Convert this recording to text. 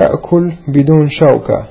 أأكل بدون شوكة.